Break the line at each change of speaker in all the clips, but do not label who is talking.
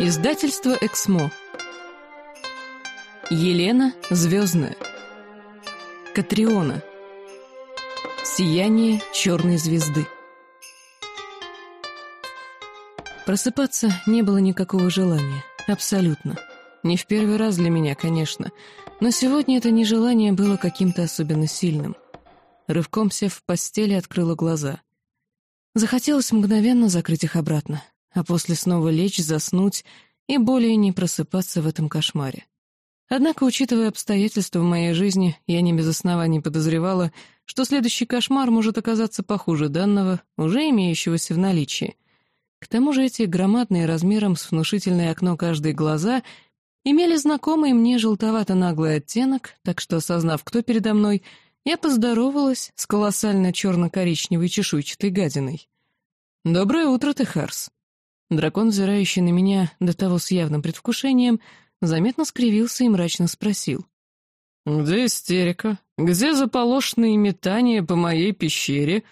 Издательство «Эксмо». Елена Звездная. Катриона. Сияние черной звезды. Просыпаться не было никакого желания. Абсолютно. Не в первый раз для меня, конечно. Но сегодня это нежелание было каким-то особенно сильным. Рывком сев в постели, открыла глаза. Захотелось мгновенно закрыть их обратно а после снова лечь, заснуть и более не просыпаться в этом кошмаре. Однако, учитывая обстоятельства в моей жизни, я не без оснований подозревала, что следующий кошмар может оказаться похуже данного, уже имеющегося в наличии. К тому же эти громадные размером с внушительное окно каждые глаза имели знакомый мне желтовато-наглый оттенок, так что, осознав, кто передо мной, я поздоровалась с колоссально черно-коричневой чешуйчатой гадиной. «Доброе утро, Техарс!» Дракон, взирающий на меня до того с явным предвкушением, заметно скривился и мрачно спросил. «Где истерика? Где заполошенные метания по моей пещере?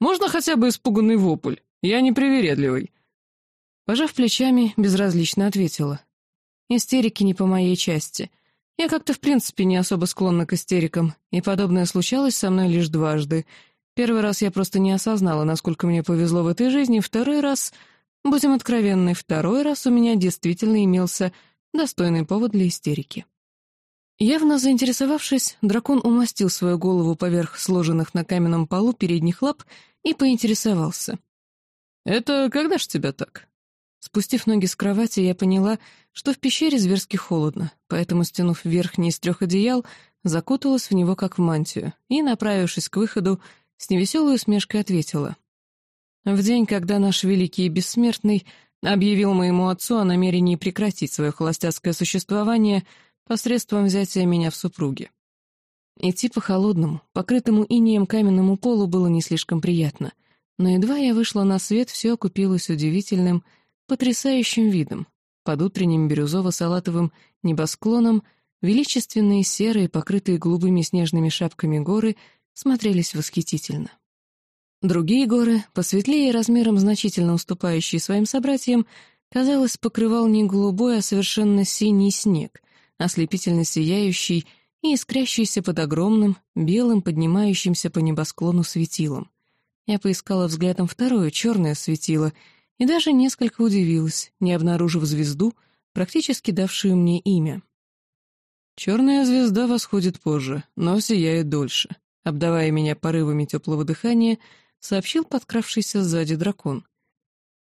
Можно хотя бы испуганный вопль? Я непривередливый». Пожав плечами, безразлично ответила. «Истерики не по моей части. Я как-то в принципе не особо склонна к истерикам, и подобное случалось со мной лишь дважды. Первый раз я просто не осознала, насколько мне повезло в этой жизни, второй раз Будем откровенны, второй раз у меня действительно имелся достойный повод для истерики. Явно заинтересовавшись, дракон умастил свою голову поверх сложенных на каменном полу передних лап и поинтересовался. «Это когда ж тебя так?» Спустив ноги с кровати, я поняла, что в пещере зверски холодно, поэтому, стянув верхний из трех одеял, закуталась в него как в мантию и, направившись к выходу, с невеселой усмешкой ответила. В день, когда наш великий и бессмертный объявил моему отцу о намерении прекратить свое холостяцкое существование посредством взятия меня в супруги. Идти по холодному, покрытому инеем каменному полу было не слишком приятно, но едва я вышла на свет, все окупилось удивительным, потрясающим видом. Под утренним бирюзово-салатовым небосклоном величественные серые, покрытые голубыми снежными шапками горы смотрелись восхитительно. Другие горы, посветлее и размером значительно уступающие своим собратьям, казалось, покрывал не голубой, а совершенно синий снег, ослепительно сияющий и искрящийся под огромным, белым, поднимающимся по небосклону светилом. Я поискала взглядом второе, черное светило, и даже несколько удивилась, не обнаружив звезду, практически давшую мне имя. Черная звезда восходит позже, но сияет дольше. Обдавая меня порывами теплого дыхания, сообщил подкравшийся сзади дракон.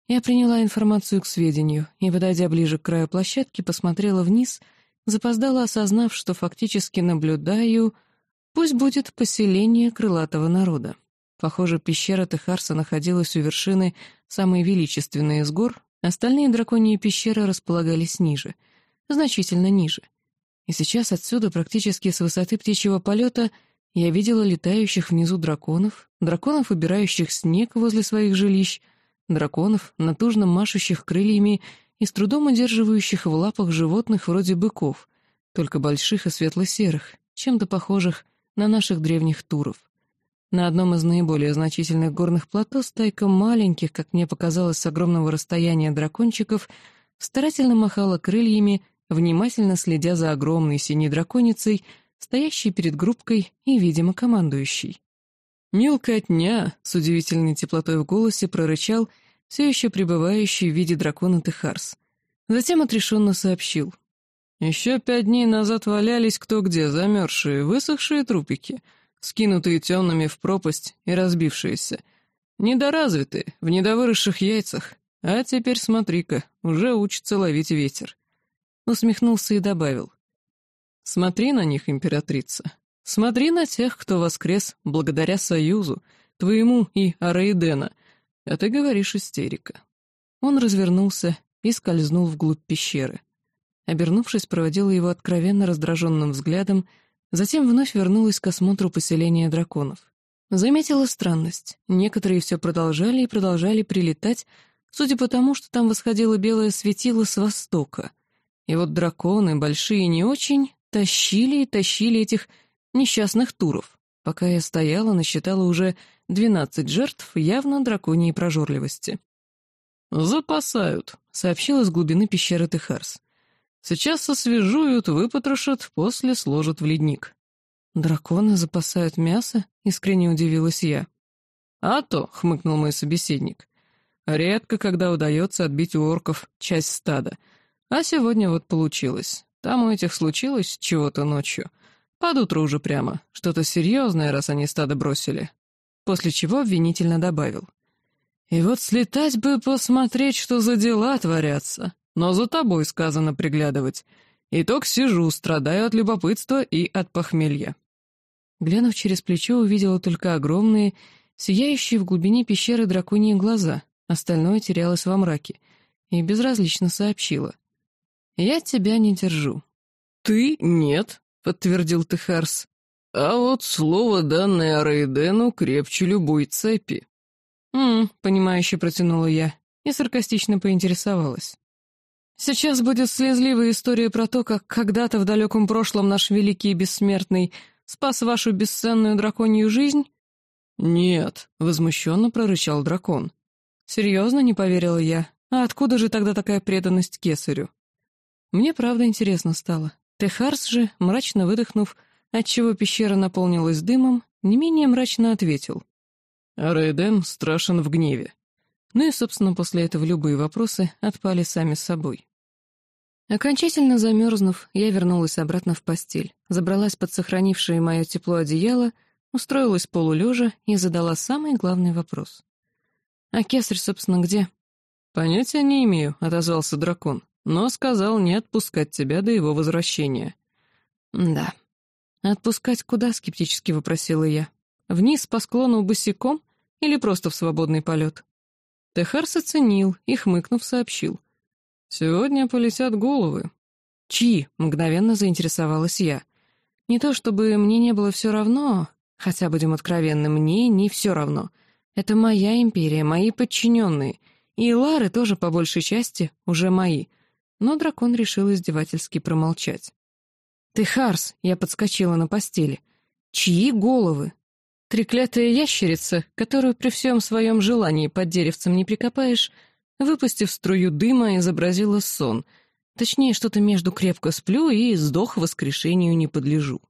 Я приняла информацию к сведению и, подойдя ближе к краю площадки, посмотрела вниз, запоздала, осознав, что фактически наблюдаю, пусть будет поселение крылатого народа. Похоже, пещера Техарса находилась у вершины самой величественной из гор, остальные драконьи пещеры располагались ниже, значительно ниже. И сейчас отсюда, практически с высоты птичьего полета, я видела летающих внизу драконов, драконов, убирающих снег возле своих жилищ, драконов, натужно машущих крыльями и с трудом удерживающих в лапах животных вроде быков, только больших и светло-серых, чем-то похожих на наших древних туров. На одном из наиболее значительных горных плато стайка маленьких, как мне показалось, с огромного расстояния дракончиков старательно махала крыльями, внимательно следя за огромной синей драконицей, стоящий перед группкой и, видимо, командующий. «Мелкотня!» — с удивительной теплотой в голосе прорычал все еще пребывающий в виде дракона Техарс. Затем отрешенно сообщил. «Еще пять дней назад валялись кто где, замерзшие, высохшие трупики, скинутые темными в пропасть и разбившиеся. Недоразвитые, в недовыросших яйцах. А теперь смотри-ка, уже учится ловить ветер». Усмехнулся и добавил. Смотри на них, императрица. Смотри на тех, кто воскрес благодаря союзу, твоему и Араидена. А ты говоришь истерика. Он развернулся и скользнул вглубь пещеры. Обернувшись, проводила его откровенно раздраженным взглядом, затем вновь вернулась к осмотру поселения драконов. Заметила странность. Некоторые все продолжали и продолжали прилетать, судя по тому, что там восходило белое светило с востока. И вот драконы, большие не очень, Тащили и тащили этих несчастных туров. Пока я стояла, насчитала уже двенадцать жертв явно драконьей прожорливости. «Запасают», — сообщил из глубины пещеры Техарс. «Сейчас освежуют, выпотрошат, после сложат в ледник». «Драконы запасают мясо?» — искренне удивилась я. «А то», — хмыкнул мой собеседник, — «редко, когда удается отбить у орков часть стада. А сегодня вот получилось. Там у этих случилось чего-то ночью. Под утро уже прямо. Что-то серьезное, раз они стадо бросили». После чего обвинительно добавил. И вот слетать бы посмотреть, что за дела творятся. Но за тобой сказано приглядывать. Итог сижу, страдаю от любопытства и от похмелья. Глянув через плечо, увидела только огромные, сияющие в глубине пещеры драконьи глаза, остальное терялось во мраке, и безразлично сообщила. «Я тебя не держу». «Ты нет», — подтвердил Техарс. «А вот слово, данное Арейдену, крепче любой цепи». «М-м», понимающе протянула я и саркастично поинтересовалась. «Сейчас будет слезливая история про то, как когда-то в далеком прошлом наш великий и бессмертный спас вашу бесценную драконью жизнь?» «Нет», — возмущенно прорычал дракон. «Серьезно?» — не поверила я. «А откуда же тогда такая преданность кесарю?» Мне правда интересно стало. Техарс же, мрачно выдохнув, отчего пещера наполнилась дымом, не менее мрачно ответил. А Рейден страшен в гневе. Ну и, собственно, после этого любые вопросы отпали сами собой. Окончательно замерзнув, я вернулась обратно в постель, забралась под сохранившее мое тепло одеяло, устроилась полулежа и задала самый главный вопрос. «А кесарь, собственно, где?» «Понятия не имею», — отозвался дракон, но сказал не отпускать тебя до его возвращения. «Да». «Отпускать куда?» — скептически вопросила я. «Вниз по склону босиком или просто в свободный полет?» Техарс оценил и, хмыкнув, сообщил. «Сегодня полетят головы». «Чьи?» — мгновенно заинтересовалась я. «Не то чтобы мне не было все равно, хотя, будем откровенны, мне не все равно. Это моя империя, мои подчиненные, и Лары тоже, по большей части, уже мои». Но дракон решил издевательски промолчать. «Ты Харс!» — я подскочила на постели. «Чьи головы?» Треклятая ящерица, которую при всем своем желании под деревцем не прикопаешь, выпустив струю дыма, изобразила сон. Точнее, что-то между «крепко сплю» и «сдох воскрешению не подлежу».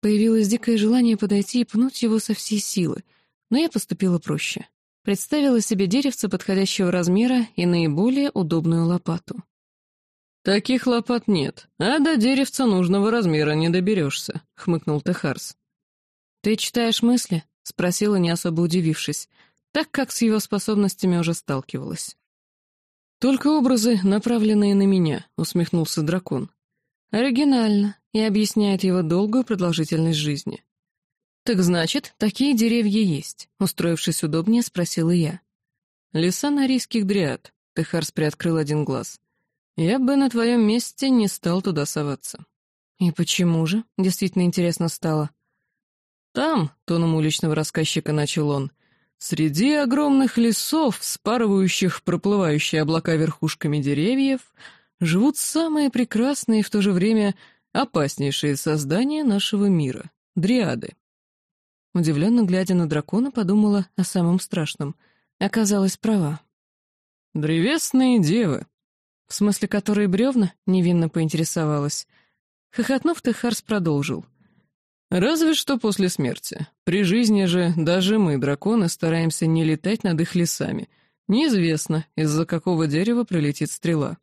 Появилось дикое желание подойти и пнуть его со всей силы, но я поступила проще. Представила себе деревце подходящего размера и наиболее удобную лопату. «Таких лопат нет, а до деревца нужного размера не доберешься», — хмыкнул Техарс. «Ты читаешь мысли?» — спросила, не особо удивившись, так как с его способностями уже сталкивалась. «Только образы, направленные на меня», — усмехнулся дракон. «Оригинально и объясняет его долгую продолжительность жизни». «Так значит, такие деревья есть», — устроившись удобнее, спросила я. «Леса норийских дриад», — Техарс приоткрыл один глаз. «Я бы на твоем месте не стал туда соваться». «И почему же?» — действительно интересно стало. Там, тоном уличного рассказчика начал он, среди огромных лесов, спарывающих проплывающие облака верхушками деревьев, живут самые прекрасные и в то же время опаснейшие создания нашего мира — дриады. Удивленно глядя на дракона, подумала о самом страшном. Оказалась права. «Древесные девы», в смысле, которые бревна?» — невинно поинтересовалась. Хохотнув, Техарс продолжил. Разве что после смерти. При жизни же даже мы, драконы, стараемся не летать над их лесами. Неизвестно, из-за какого дерева прилетит стрела.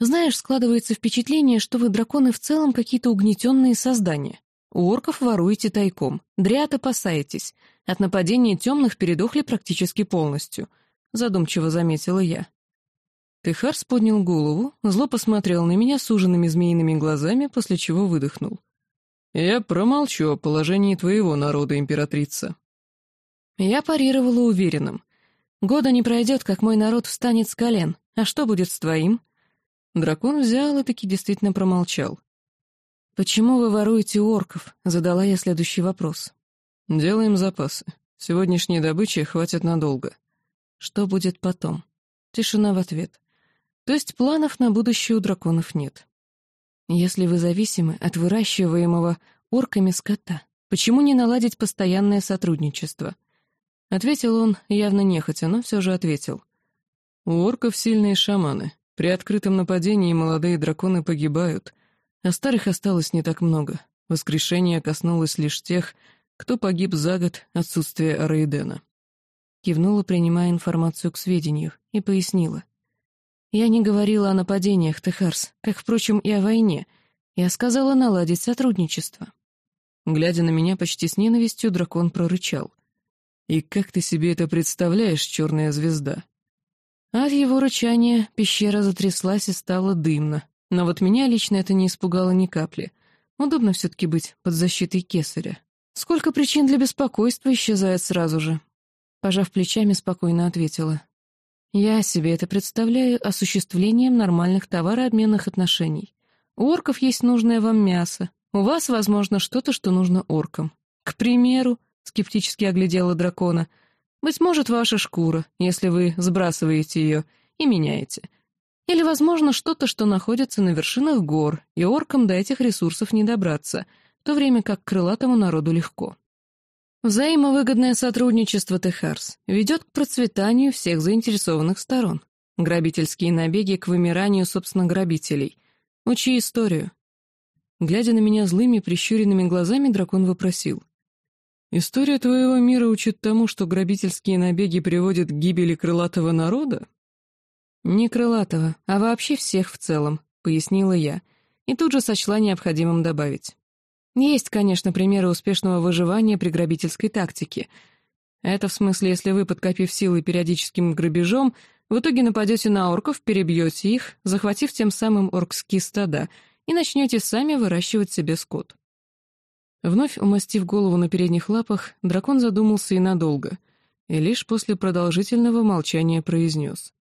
Знаешь, складывается впечатление, что вы, драконы, в целом какие-то угнетенные создания. У орков воруете тайком, дряд опасаетесь. От нападения темных передохли практически полностью. Задумчиво заметила я. Техарс поднял голову, зло посмотрел на меня суженными змеиными глазами, после чего выдохнул. «Я промолчу о положении твоего народа, императрица». Я парировала уверенным. «Года не пройдет, как мой народ встанет с колен. А что будет с твоим?» Дракон взял и таки действительно промолчал. «Почему вы воруете орков?» — задала я следующий вопрос. «Делаем запасы. Сегодняшней добычи хватит надолго. Что будет потом?» Тишина в ответ. То есть планов на будущее у драконов нет. Если вы зависимы от выращиваемого орками скота, почему не наладить постоянное сотрудничество? Ответил он, явно нехотя, но все же ответил. У орков сильные шаманы. При открытом нападении молодые драконы погибают, а старых осталось не так много. Воскрешение коснулось лишь тех, кто погиб за год отсутствия Араидена. Кивнула, принимая информацию к сведению, и пояснила. «Я не говорила о нападениях, Техарс, как, впрочем, и о войне. Я сказала наладить сотрудничество». Глядя на меня почти с ненавистью, дракон прорычал. «И как ты себе это представляешь, черная звезда?» А в его рычании пещера затряслась и стала дымно. Но вот меня лично это не испугало ни капли. Удобно все-таки быть под защитой кесаря. Сколько причин для беспокойства исчезает сразу же. Пожав плечами, спокойно ответила. Я себе это представляю осуществлением нормальных товарообменных отношений. У орков есть нужное вам мясо. У вас, возможно, что-то, что нужно оркам. К примеру, скептически оглядела дракона — быть может, ваша шкура, если вы сбрасываете ее и меняете. Или, возможно, что-то, что находится на вершинах гор, и оркам до этих ресурсов не добраться, в то время как крылатому народу легко. Взаимовыгодное сотрудничество Техарс ведет к процветанию всех заинтересованных сторон. Грабительские набеги к вымиранию, собственно, грабителей. Учи историю. Глядя на меня злыми, прищуренными глазами, дракон вопросил — История твоего мира учит тому, что грабительские набеги приводят к гибели крылатого народа? Не крылатого, а вообще всех в целом, пояснила я, и тут же сочла необходимым добавить. Есть, конечно, примеры успешного выживания при грабительской тактике. Это в смысле, если вы, подкопив силы периодическим грабежом, в итоге нападете на орков, перебьете их, захватив тем самым оркские стада, и начнете сами выращивать себе скот. Вновь умастив голову на передних лапах, дракон задумался и надолго, и лишь после продолжительного молчания произнес.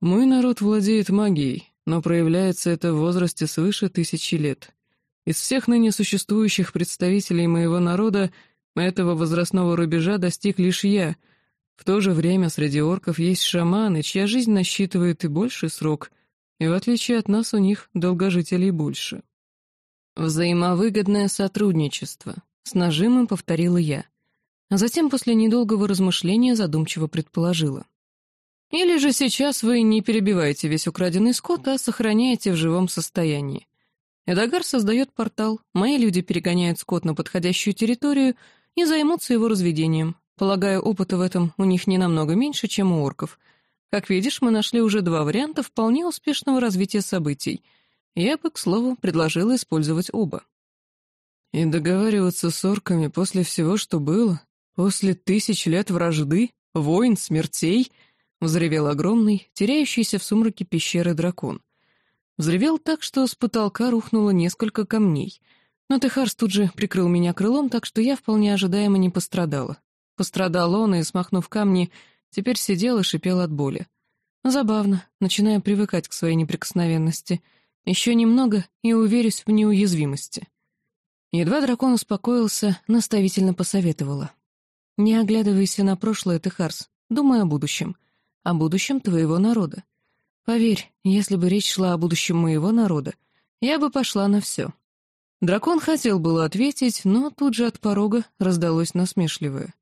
«Мой народ владеет магией, но проявляется это в возрасте свыше тысячи лет. Из всех ныне существующих представителей моего народа этого возрастного рубежа достиг лишь я. В то же время среди орков есть шаманы, чья жизнь насчитывает и больший срок, и в отличие от нас у них долгожителей больше». «Взаимовыгодное сотрудничество», — с нажимом повторила я. А затем после недолгого размышления задумчиво предположила. «Или же сейчас вы не перебиваете весь украденный скот, а сохраняете в живом состоянии. Эдагар создает портал, мои люди перегоняют скот на подходящую территорию и займутся его разведением. Полагаю, опыта в этом у них не намного меньше, чем у орков. Как видишь, мы нашли уже два варианта вполне успешного развития событий — я бы, к слову, предложила использовать оба. И договариваться с орками после всего, что было, после тысяч лет вражды, войн, смертей, взревел огромный, теряющийся в сумраке пещеры дракон. Взревел так, что с потолка рухнуло несколько камней, но Техарс тут же прикрыл меня крылом, так что я вполне ожидаемо не пострадала. Пострадал он и, смахнув камни, теперь сидел и шипел от боли. Забавно, начиная привыкать к своей неприкосновенности — еще немного и уверюсь в неуязвимости. Едва дракон успокоился, наставительно посоветовала. «Не оглядывайся на прошлое, Техарс, думай о будущем, о будущем твоего народа. Поверь, если бы речь шла о будущем моего народа, я бы пошла на все». Дракон хотел было ответить, но тут же от порога раздалось насмешливое.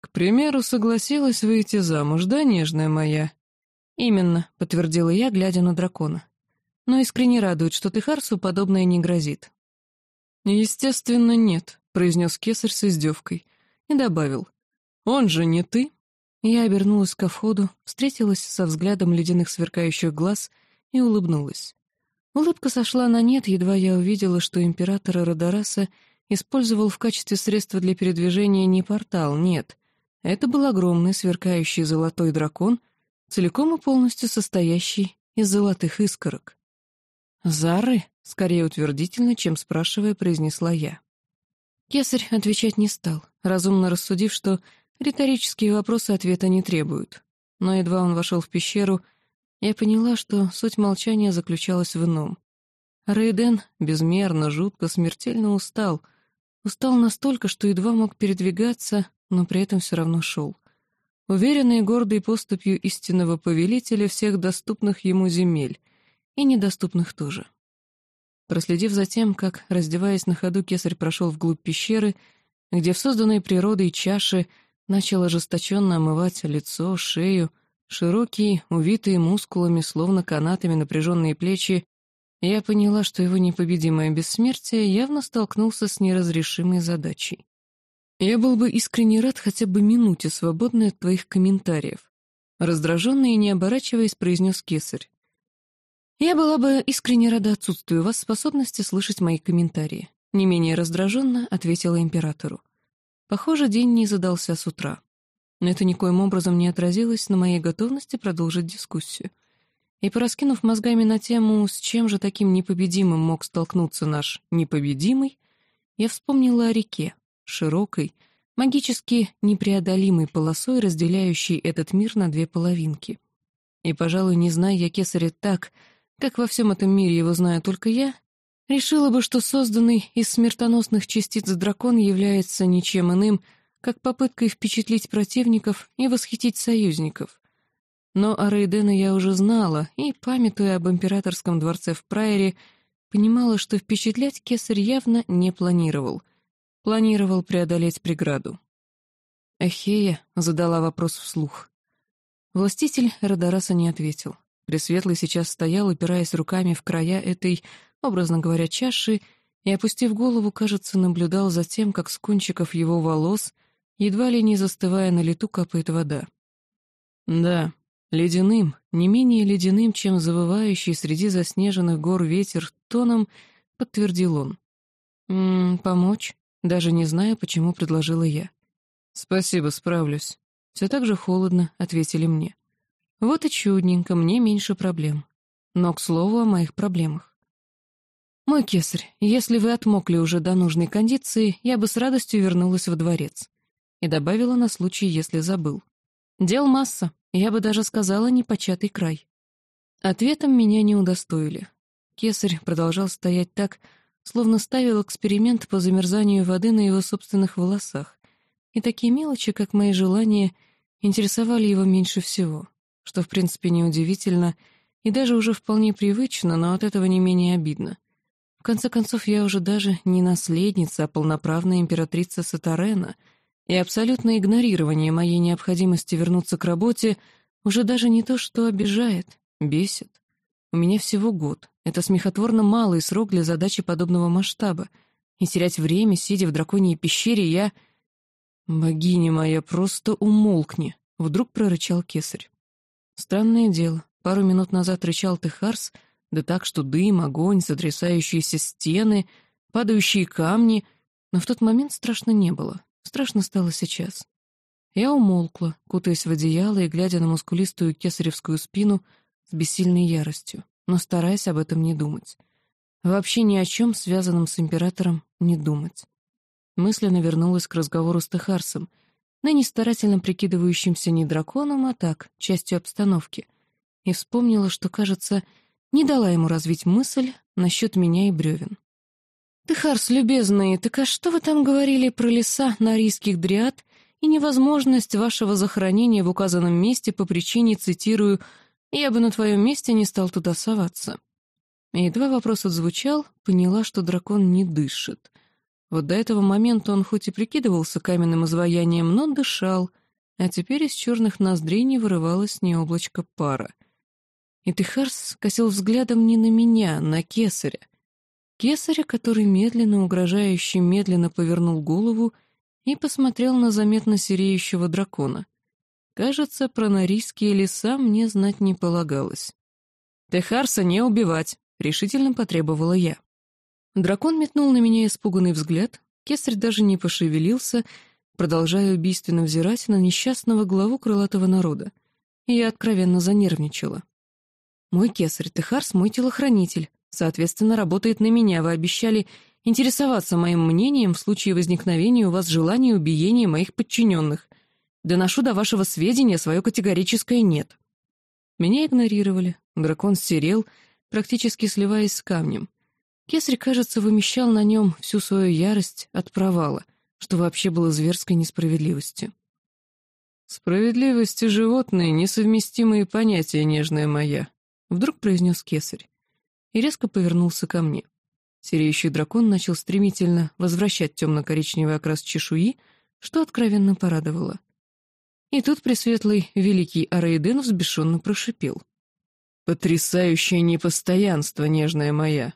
«К примеру, согласилась выйти замуж, да, нежная моя?» «Именно», — подтвердила я, глядя на дракона но искренне радует, что Техарсу подобное не грозит. «Естественно, нет», — произнес кесарь с издевкой и добавил. «Он же не ты?» Я обернулась ко входу, встретилась со взглядом ледяных сверкающих глаз и улыбнулась. Улыбка сошла на нет, едва я увидела, что император Родораса использовал в качестве средства для передвижения не портал, нет. Это был огромный сверкающий золотой дракон, целиком и полностью состоящий из золотых искорок. «Зары?» — скорее утвердительно, чем спрашивая, произнесла я. Кесарь отвечать не стал, разумно рассудив, что риторические вопросы ответа не требуют. Но едва он вошел в пещеру, я поняла, что суть молчания заключалась в ином. Рейден безмерно, жутко, смертельно устал. Устал настолько, что едва мог передвигаться, но при этом все равно шел. Уверенный и гордый поступью истинного повелителя всех доступных ему земель, и недоступных тоже. Проследив за тем, как, раздеваясь на ходу, кесарь прошел вглубь пещеры, где в созданной природой чаше начал ожесточенно омывать лицо, шею, широкие, увитые мускулами, словно канатами напряженные плечи, я поняла, что его непобедимое бессмертие явно столкнулся с неразрешимой задачей. Я был бы искренне рад хотя бы минуте свободной от твоих комментариев. Раздраженный и не оборачиваясь, произнес кесарь. Я была бы искренне рада отсутствию вас способности слышать мои комментарии. Не менее раздраженно ответила императору. Похоже, день не задался с утра. Но это никоим образом не отразилось на моей готовности продолжить дискуссию. И пораскинув мозгами на тему, с чем же таким непобедимым мог столкнуться наш непобедимый, я вспомнила о реке, широкой, магически непреодолимой полосой, разделяющей этот мир на две половинки. И, пожалуй, не зная я кесаря так, как во всем этом мире его знаю только я, решила бы, что созданный из смертоносных частиц дракон является ничем иным, как попыткой впечатлить противников и восхитить союзников. Но о Рейдена я уже знала, и, памятуя об императорском дворце в Прайере, понимала, что впечатлять кесарь явно не планировал. Планировал преодолеть преграду. Эхея задала вопрос вслух. Властитель Радараса не ответил. Пресветлый сейчас стоял, упираясь руками в края этой, образно говоря, чаши, и, опустив голову, кажется, наблюдал за тем, как с кончиков его волос, едва ли не застывая на лету, капает вода. Да, ледяным, не менее ледяным, чем завывающий среди заснеженных гор ветер тоном, подтвердил он. «М -м, «Помочь?» Даже не знаю, почему предложила я. «Спасибо, справлюсь». «Все так же холодно», — ответили мне. Вот и чудненько, мне меньше проблем. Но, к слову, о моих проблемах. Мой кесарь, если вы отмокли уже до нужной кондиции, я бы с радостью вернулась во дворец. И добавила на случай, если забыл. Дел масса, я бы даже сказала непочатый край. Ответом меня не удостоили. Кесарь продолжал стоять так, словно ставил эксперимент по замерзанию воды на его собственных волосах, и такие мелочи, как мои желания, интересовали его меньше всего что в принципе неудивительно и даже уже вполне привычно, но от этого не менее обидно. В конце концов, я уже даже не наследница, а полноправная императрица Сатарена, и абсолютное игнорирование моей необходимости вернуться к работе уже даже не то, что обижает, бесит. У меня всего год. Это смехотворно малый срок для задачи подобного масштаба. И терять время, сидя в драконьей пещере, я... «Богиня моя, просто умолкни!» — вдруг прорычал кесарь. Странное дело, пару минут назад рычал Техарс, да так, что дым, огонь, сотрясающиеся стены, падающие камни, но в тот момент страшно не было, страшно стало сейчас. Я умолкла, кутаясь в одеяло и глядя на мускулистую кесаревскую спину с бессильной яростью, но стараясь об этом не думать. Вообще ни о чем, связанном с императором, не думать. Мысленно вернулась к разговору с Техарсом — ныне старательно прикидывающимся не драконом, а так, частью обстановки, и вспомнила, что, кажется, не дала ему развить мысль насчет меня и бревен. «Ты, Харс, любезный, так а что вы там говорили про леса нарийских дриад и невозможность вашего захоронения в указанном месте по причине, цитирую, «я бы на твоем месте не стал туда соваться». И едва вопрос отзвучал, поняла, что дракон не дышит. Вот до этого момента он хоть и прикидывался каменным изваянием, но дышал, а теперь из черных ноздрей не вырывалось ни облачко пара. И Техарс косил взглядом не на меня, а на кесаря. Кесаря, который медленно, угрожающе медленно повернул голову и посмотрел на заметно сереющего дракона. Кажется, про норийские леса мне знать не полагалось. «Техарса не убивать!» — решительно потребовала я. Дракон метнул на меня испуганный взгляд, кесарь даже не пошевелился, продолжая убийственно взирать на несчастного главу крылатого народа. Я откровенно занервничала. «Мой кесарь, Техарс, мой телохранитель, соответственно, работает на меня. Вы обещали интересоваться моим мнением в случае возникновения у вас желания убиения моих подчиненных. Доношу до вашего сведения свое категорическое «нет». Меня игнорировали, дракон серел, практически сливаясь с камнем. Кесарь, кажется, вымещал на нем всю свою ярость от провала, что вообще было зверской несправедливостью. «Справедливость и животные — несовместимые понятия, нежная моя», — вдруг произнес кесарь и резко повернулся ко мне. Сереющий дракон начал стремительно возвращать темно-коричневый окрас чешуи, что откровенно порадовало. И тут Пресветлый Великий Араиден взбешенно прошипел. «Потрясающее непостоянство, нежная моя!»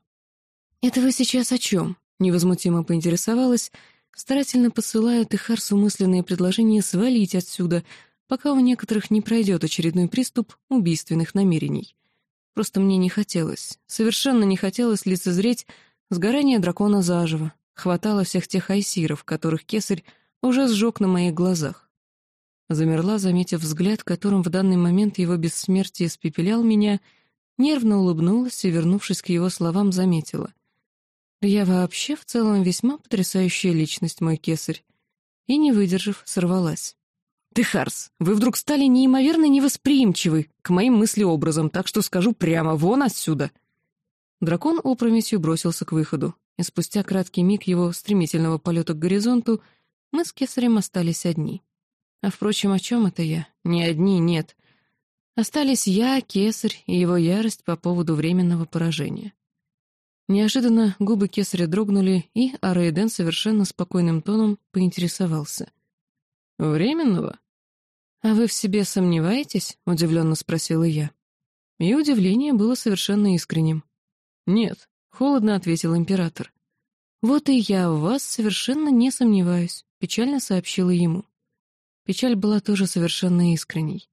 «Это вы сейчас о чем?» — невозмутимо поинтересовалась, старательно посылая Техарсу мысленные предложения свалить отсюда, пока у некоторых не пройдет очередной приступ убийственных намерений. Просто мне не хотелось, совершенно не хотелось лицезреть сгорание дракона заживо, хватало всех тех айсиров, которых кесарь уже сжег на моих глазах. Замерла, заметив взгляд, которым в данный момент его бессмертие испепелял меня, нервно улыбнулась и, вернувшись к его словам, заметила. «Я вообще в целом весьма потрясающая личность, мой кесарь». И, не выдержав, сорвалась. «Ты, Харс, вы вдруг стали неимоверно невосприимчивы к моим мыслеобразам, так что скажу прямо, вон отсюда!» Дракон опрометью бросился к выходу, и спустя краткий миг его стремительного полета к горизонту мы с кесарем остались одни. А впрочем, о чем это я? Не одни, нет. Остались я, кесарь и его ярость по поводу временного поражения. Неожиданно губы кесаря дрогнули, и Арейден совершенно спокойным тоном поинтересовался. «Временного?» «А вы в себе сомневаетесь?» — удивленно спросила я. И удивление было совершенно искренним. «Нет», — холодно ответил император. «Вот и я в вас совершенно не сомневаюсь», — печально сообщила ему. Печаль была тоже совершенно искренней.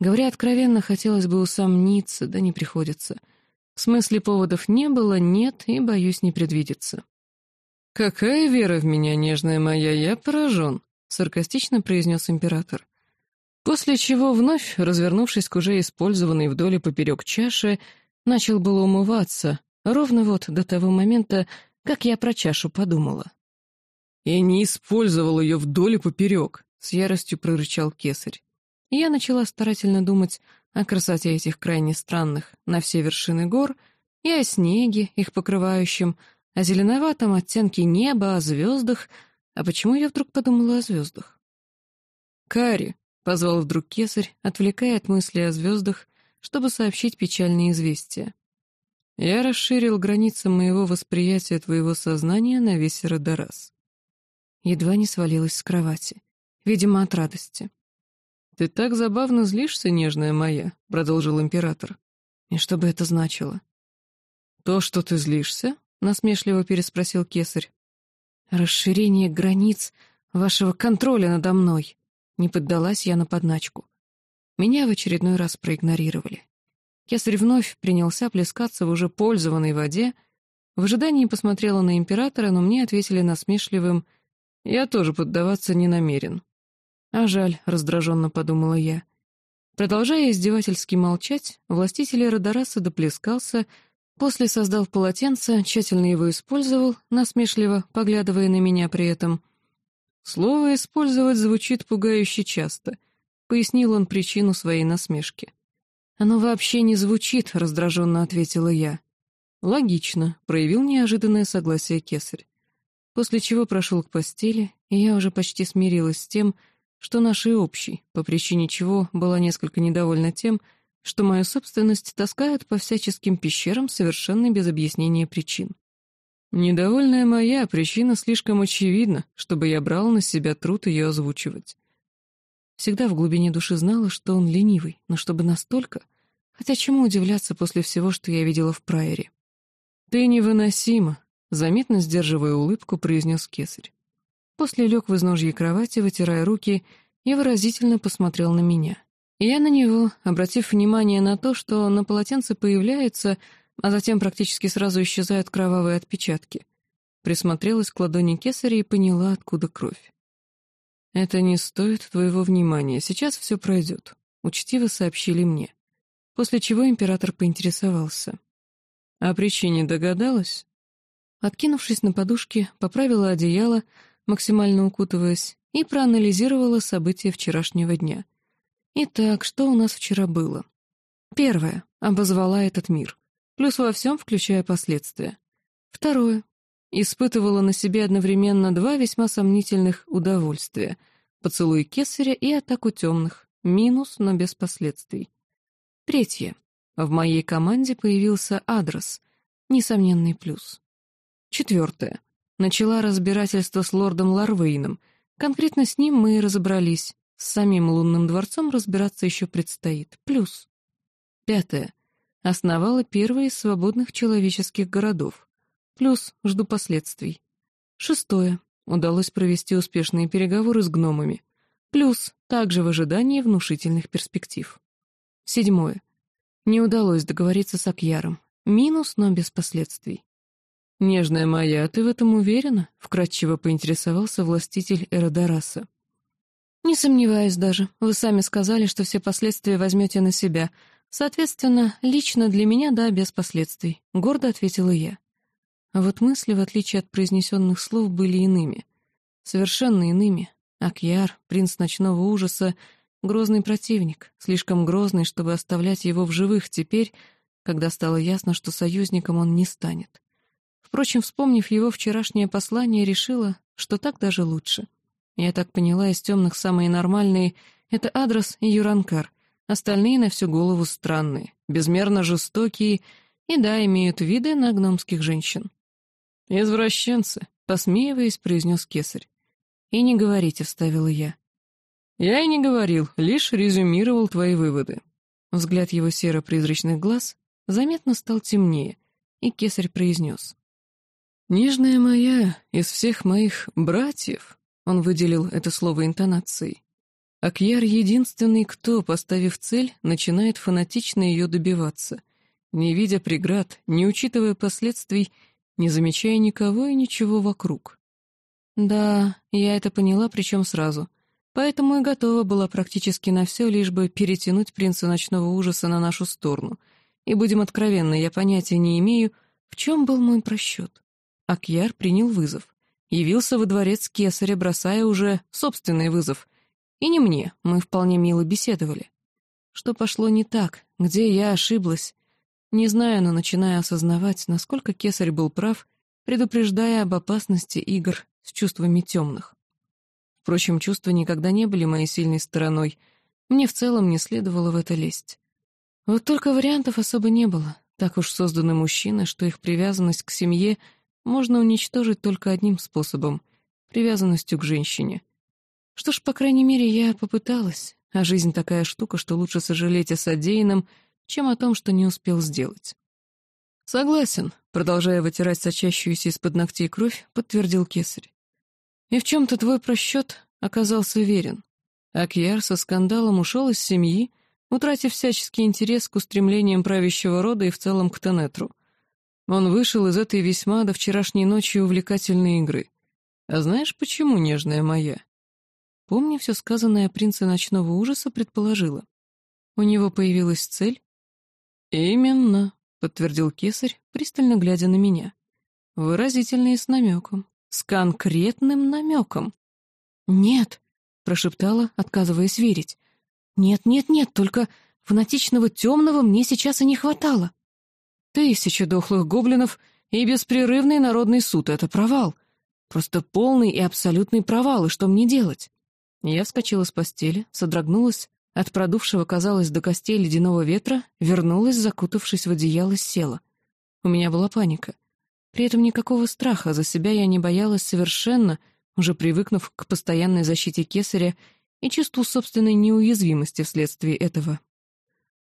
Говоря откровенно, хотелось бы усомниться, да не приходится. В смысле поводов не было, нет и, боюсь, не предвидится. «Какая вера в меня, нежная моя, я поражен», — саркастично произнес император. После чего, вновь развернувшись к уже использованной вдоль и поперек чаши, начал было умываться, ровно вот до того момента, как я про чашу подумала. «Я не использовал ее вдоль и поперек», — с яростью прорычал кесарь. И я начала старательно думать о красоте этих крайне странных на все вершины гор и о снеге, их покрывающем, о зеленоватом оттенке неба, о звездах. А почему я вдруг подумала о звездах? «Кари», — позвал вдруг кесарь, отвлекая от мысли о звездах, чтобы сообщить печальные известия. «Я расширил границы моего восприятия твоего сознания на весь Родорас». Едва не свалилась с кровати. Видимо, от радости. «Ты так забавно злишься, нежная моя», — продолжил император. «И что бы это значило?» «То, что ты злишься?» — насмешливо переспросил кесарь. «Расширение границ вашего контроля надо мной», — не поддалась я на подначку. Меня в очередной раз проигнорировали. Кесарь вновь принялся плескаться в уже пользованной воде, в ожидании посмотрела на императора, но мне ответили насмешливым «Я тоже поддаваться не намерен». «А жаль», — раздраженно подумала я. Продолжая издевательски молчать, властитель Родораса доплескался, после создал полотенце, тщательно его использовал, насмешливо поглядывая на меня при этом. «Слово «использовать» звучит пугающе часто», — пояснил он причину своей насмешки. «Оно вообще не звучит», — раздраженно ответила я. «Логично», — проявил неожиданное согласие кесарь. После чего прошел к постели, и я уже почти смирилась с тем, что нашей общей, по причине чего была несколько недовольна тем, что мою собственность таскают по всяческим пещерам совершенно без объяснения причин. Недовольная моя причина слишком очевидна, чтобы я брал на себя труд ее озвучивать. Всегда в глубине души знала, что он ленивый, но чтобы настолько... Хотя чему удивляться после всего, что я видела в прайере? «Ты невыносима», — заметно сдерживая улыбку, произнес кесарь. После лег в изножье кровати, вытирая руки, и выразительно посмотрел на меня. я на него, обратив внимание на то, что на полотенце появляются, а затем практически сразу исчезают кровавые отпечатки. Присмотрелась к ладони кесаря и поняла, откуда кровь. «Это не стоит твоего внимания, сейчас все пройдет», — учтиво сообщили мне. После чего император поинтересовался. «О причине догадалась?» Откинувшись на подушке, поправила одеяло, максимально укутываясь, и проанализировала события вчерашнего дня. Итак, что у нас вчера было? Первое. Обозвала этот мир. Плюс во всем, включая последствия. Второе. Испытывала на себе одновременно два весьма сомнительных удовольствия. Поцелуй кесаря и атаку темных. Минус, но без последствий. Третье. В моей команде появился адрес. Несомненный плюс. Четвертое. Начала разбирательство с лордом Ларвейном. Конкретно с ним мы и разобрались. С самим лунным дворцом разбираться еще предстоит. Плюс. Пятое. Основала первый из свободных человеческих городов. Плюс. Жду последствий. Шестое. Удалось провести успешные переговоры с гномами. Плюс. Также в ожидании внушительных перспектив. Седьмое. Не удалось договориться с Акьяром. Минус, но без последствий. «Нежная моя, ты в этом уверена?» — вкратчиво поинтересовался властитель Эродораса. «Не сомневаюсь даже. Вы сами сказали, что все последствия возьмете на себя. Соответственно, лично для меня, да, без последствий», — гордо ответила я. А вот мысли, в отличие от произнесенных слов, были иными. Совершенно иными. Акьяр, принц ночного ужаса, грозный противник, слишком грозный, чтобы оставлять его в живых теперь, когда стало ясно, что союзником он не станет. Впрочем, вспомнив его вчерашнее послание, решила, что так даже лучше. Я так поняла, из темных самые нормальные — это Адрес и Юранкар, остальные на всю голову странные, безмерно жестокие и, да, имеют виды на гномских женщин. «Извращенцы», — посмеиваясь, произнес кесарь. «И не говорите», — вставила я. «Я и не говорил, лишь резюмировал твои выводы». Взгляд его серо-призрачных глаз заметно стал темнее, и кесарь произнес. «Нежная моя, из всех моих братьев», — он выделил это слово интонацией, Акьяр — единственный, кто, поставив цель, начинает фанатично ее добиваться, не видя преград, не учитывая последствий, не замечая никого и ничего вокруг. Да, я это поняла, причем сразу. Поэтому и готова была практически на все, лишь бы перетянуть принца ночного ужаса на нашу сторону. И будем откровенны, я понятия не имею, в чем был мой просчет. Акьяр принял вызов. Явился во дворец кесаря, бросая уже собственный вызов. И не мне, мы вполне мило беседовали. Что пошло не так, где я ошиблась? Не знаю, но начинаю осознавать, насколько кесарь был прав, предупреждая об опасности игр с чувствами темных. Впрочем, чувства никогда не были моей сильной стороной. Мне в целом не следовало в это лезть. Вот только вариантов особо не было. Так уж созданы мужчины, что их привязанность к семье — можно уничтожить только одним способом — привязанностью к женщине. Что ж, по крайней мере, я попыталась, а жизнь такая штука, что лучше сожалеть о содеянном, чем о том, что не успел сделать. «Согласен», — продолжая вытирать сочащуюся из-под ногтей кровь, подтвердил кесарь. «И в чем-то твой просчет оказался верен. Акьяр со скандалом ушел из семьи, утратив всяческий интерес к устремлениям правящего рода и в целом к Тенетру — он вышел из этой весьма до вчерашней ночи увлекательной игры. А знаешь, почему, нежная моя? Помни все сказанное о принце ночного ужаса, предположила. У него появилась цель? Именно, подтвердил кесарь, пристально глядя на меня. Выразительно и с намеком. С конкретным намеком. Нет, прошептала, отказываясь верить. Нет, нет, нет, только фанатичного темного мне сейчас и не хватало. Тысячи дохлых гоблинов и беспрерывный народный суд — это провал. Просто полный и абсолютный провал, и что мне делать? Я вскочила с постели, содрогнулась, от продувшего, казалось, до костей ледяного ветра, вернулась, закутавшись в одеяло, села. У меня была паника. При этом никакого страха, за себя я не боялась совершенно, уже привыкнув к постоянной защите кесаря и чувству собственной неуязвимости вследствие этого.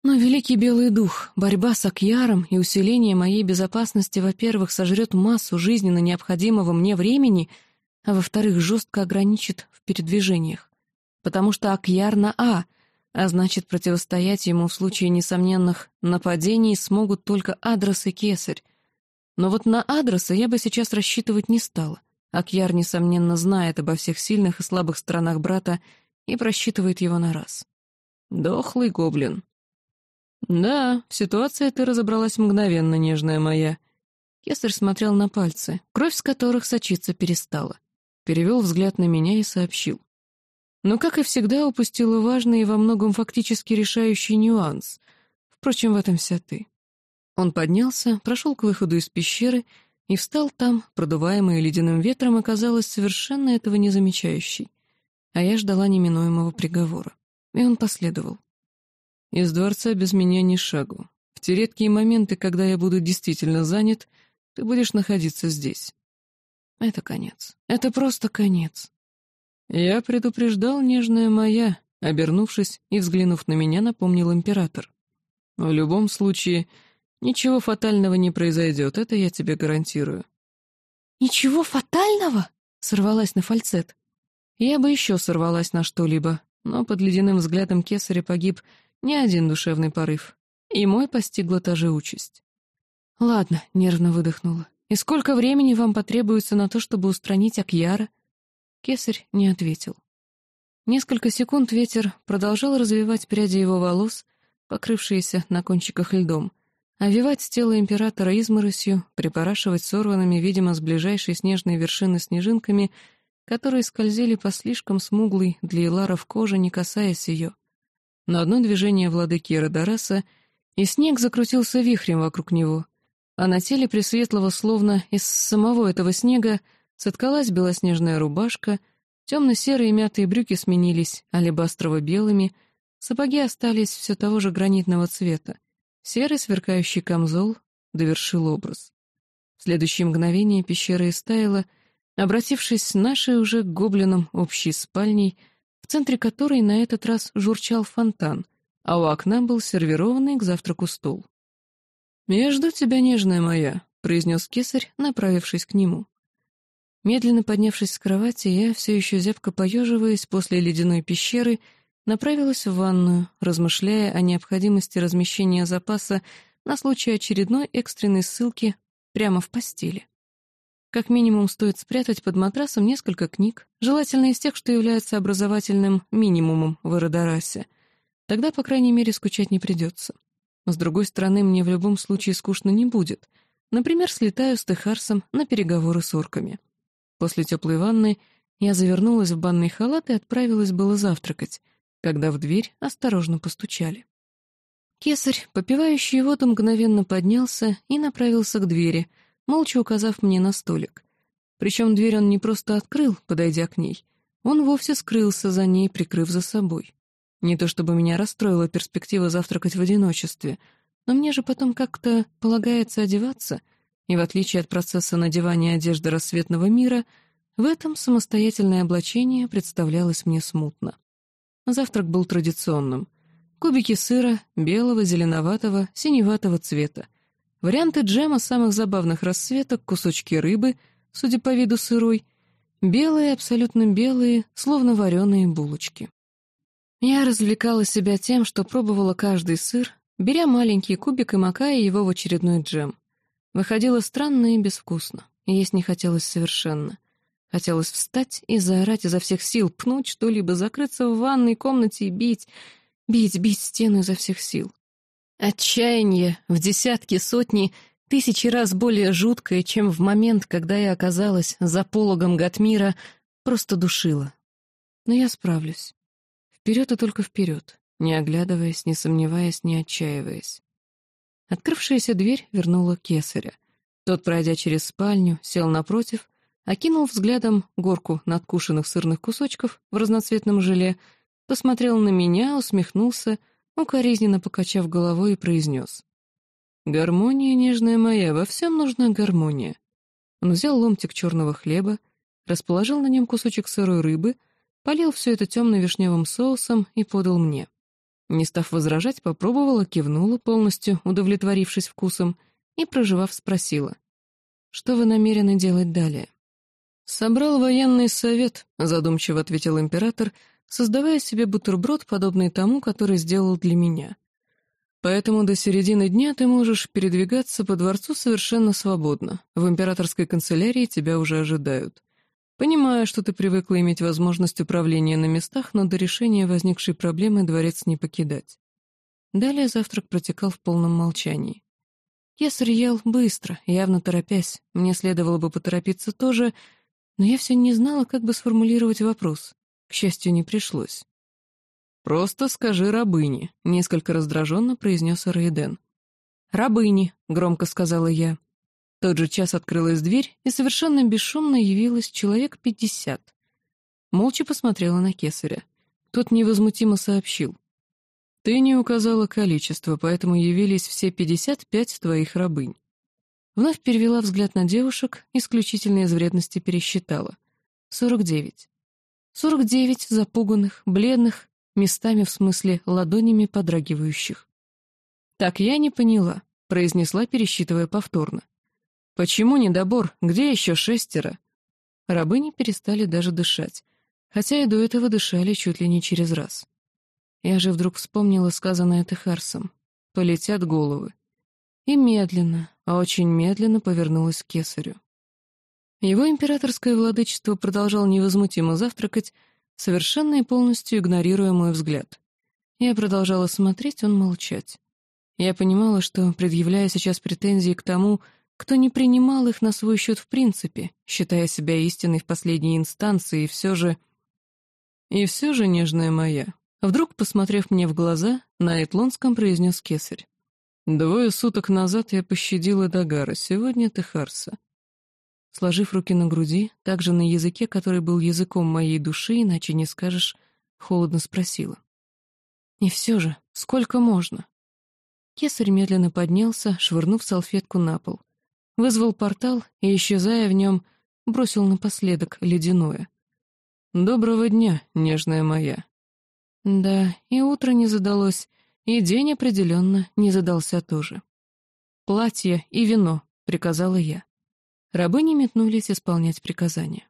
Но Великий Белый Дух, борьба с Акьяром и усиление моей безопасности, во-первых, сожрет массу жизненно необходимого мне времени, а во-вторых, жестко ограничит в передвижениях. Потому что Акьяр на А, а значит, противостоять ему в случае несомненных нападений смогут только Адрес и Кесарь. Но вот на Адреса я бы сейчас рассчитывать не стала. Акьяр, несомненно, знает обо всех сильных и слабых сторонах брата и просчитывает его на раз. Дохлый гоблин. «Да, в ситуации ты разобралась мгновенно, нежная моя». Кесарь смотрел на пальцы, кровь с которых сочиться перестала. Перевел взгляд на меня и сообщил. Но, как и всегда, упустила важный и во многом фактически решающий нюанс. Впрочем, в этом вся ты. Он поднялся, прошел к выходу из пещеры и встал там, продуваемый ледяным ветром, оказалось совершенно этого не замечающий. А я ждала неминуемого приговора. И он последовал. Из дворца без меня ни шагу. В те редкие моменты, когда я буду действительно занят, ты будешь находиться здесь. Это конец. Это просто конец. «Я предупреждал, нежная моя», — обернувшись и взглянув на меня, напомнил император. «В любом случае, ничего фатального не произойдет, это я тебе гарантирую».
«Ничего фатального?» — сорвалась на фальцет.
Я бы еще сорвалась на что-либо, но под ледяным взглядом кесаря погиб не один душевный порыв, и мой постигла та же участь. «Ладно», — нервно выдохнула. «И сколько времени вам потребуется на то, чтобы устранить Акьяра?» Кесарь не ответил. Несколько секунд ветер продолжал развивать пряди его волос, покрывшиеся на кончиках льдом, овивать тело императора изморосью, припорашивать сорванными, видимо, с ближайшей снежной вершины снежинками, которые скользили по слишком смуглой для Илара в коже, не касаясь ее. Но одно движение владыки Родораса, и снег закрутился вихрем вокруг него, а на теле Пресветлого, словно из самого этого снега, соткалась белоснежная рубашка, темно-серые мятые брюки сменились алебастрово-белыми, сапоги остались все того же гранитного цвета, серый сверкающий камзол довершил образ. В следующее мгновение пещера истаяла, обратившись нашей уже гоблином общей спальней, в центре которой на этот раз журчал фонтан, а у окна был сервированный к завтраку стол. «Я жду тебя, нежная моя», — произнес кесарь, направившись к нему. Медленно поднявшись с кровати, я, все еще зябко поеживаясь после ледяной пещеры, направилась в ванную, размышляя о необходимости размещения запаса на случай очередной экстренной ссылки прямо в постели. Как минимум стоит спрятать под матрасом несколько книг, желательно из тех, что являются образовательным минимумом в Эродорасе. Тогда, по крайней мере, скучать не придется. С другой стороны, мне в любом случае скучно не будет. Например, слетаю с Техарсом на переговоры с орками. После теплой ванны я завернулась в банный халат и отправилась было завтракать, когда в дверь осторожно постучали. Кесарь, попивающий воду, мгновенно поднялся и направился к двери, молча указав мне на столик. Причем дверь он не просто открыл, подойдя к ней, он вовсе скрылся за ней, прикрыв за собой. Не то чтобы меня расстроила перспектива завтракать в одиночестве, но мне же потом как-то полагается одеваться, и в отличие от процесса надевания одежды рассветного мира, в этом самостоятельное облачение представлялось мне смутно. Завтрак был традиционным. Кубики сыра, белого, зеленоватого, синеватого цвета. Варианты джема самых забавных расцветок, кусочки рыбы, судя по виду сырой, белые, абсолютно белые, словно вареные булочки. Я развлекала себя тем, что пробовала каждый сыр, беря маленький кубик и макая его в очередной джем. Выходило странно и безвкусно, есть не хотелось совершенно. Хотелось встать и заорать изо всех сил, пнуть что-либо, закрыться в ванной комнате и бить, бить, бить стену изо всех сил. Отчаяние в десятки, сотни, тысячи раз более жуткое, чем в момент, когда я оказалась за пологом Гатмира, просто душило. Но я справлюсь. Вперед и только вперед, не оглядываясь, не сомневаясь, не отчаиваясь. Открывшаяся дверь вернула кесаря. Тот, пройдя через спальню, сел напротив, окинул взглядом горку надкушенных сырных кусочков в разноцветном желе, посмотрел на меня, усмехнулся, укоризненно покачав головой и произнес. «Гармония, нежная моя, во всем нужна гармония». Он взял ломтик черного хлеба, расположил на нем кусочек сырой рыбы, полил все это темно-вишневым соусом и подал мне. Не став возражать, попробовала, кивнула, полностью удовлетворившись вкусом, и, проживав, спросила. «Что вы намерены делать далее?» «Собрал военный совет», — задумчиво ответил император, создавая себе бутерброд, подобный тому, который сделал для меня. «Поэтому до середины дня ты можешь передвигаться по дворцу совершенно свободно. В императорской канцелярии тебя уже ожидают. Понимаю, что ты привыкла иметь возможность управления на местах, но до решения возникшей проблемы дворец не покидать. Далее завтрак протекал в полном молчании. Кесарь ел быстро, явно торопясь. Мне следовало бы поторопиться тоже, но я все не знала, как бы сформулировать вопрос. К счастью, не пришлось. «Просто скажи рабыне», — несколько раздраженно произнес Рейден. «Рабыни», — громко сказала я тот же час открылась дверь, и совершенно бесшумно явилось человек пятьдесят. Молча посмотрела на кесаря. Тот невозмутимо сообщил. «Ты не указала количество, поэтому явились все пятьдесят пять твоих рабынь». Вновь перевела взгляд на девушек, исключительно из вредности пересчитала. «Сорок девять». Сорок девять запуганных, бледных, местами в смысле ладонями подрагивающих. «Так я не поняла», — произнесла, пересчитывая повторно. «Почему недобор? Где еще шестеро?» Рабыни перестали даже дышать, хотя и до этого дышали чуть ли не через раз. Я же вдруг вспомнила сказанное Техарсом. «Полетят головы». И медленно, а очень медленно повернулась к кесарю. Его императорское владычество продолжал невозмутимо завтракать, совершенно и полностью игнорируя мой взгляд. Я продолжала смотреть, он молчать. Я понимала, что предъявляю сейчас претензии к тому, кто не принимал их на свой счет в принципе, считая себя истиной в последней инстанции, и все же... И все же, нежная моя, вдруг, посмотрев мне в глаза, на Этлонском произнес кесарь. Двое суток назад я пощадила Дагара, сегодня ты Харса. Сложив руки на груди, также на языке, который был языком моей души, иначе не скажешь, холодно спросила. «И все же, сколько можно?» Кесарь медленно поднялся, швырнув салфетку на пол. Вызвал портал и, исчезая в нем, бросил напоследок ледяное. «Доброго дня, нежная моя». Да, и утро не задалось, и день определенно не задался тоже. «Платье и вино», — приказала я. Рабы не метнулись исполнять приказания.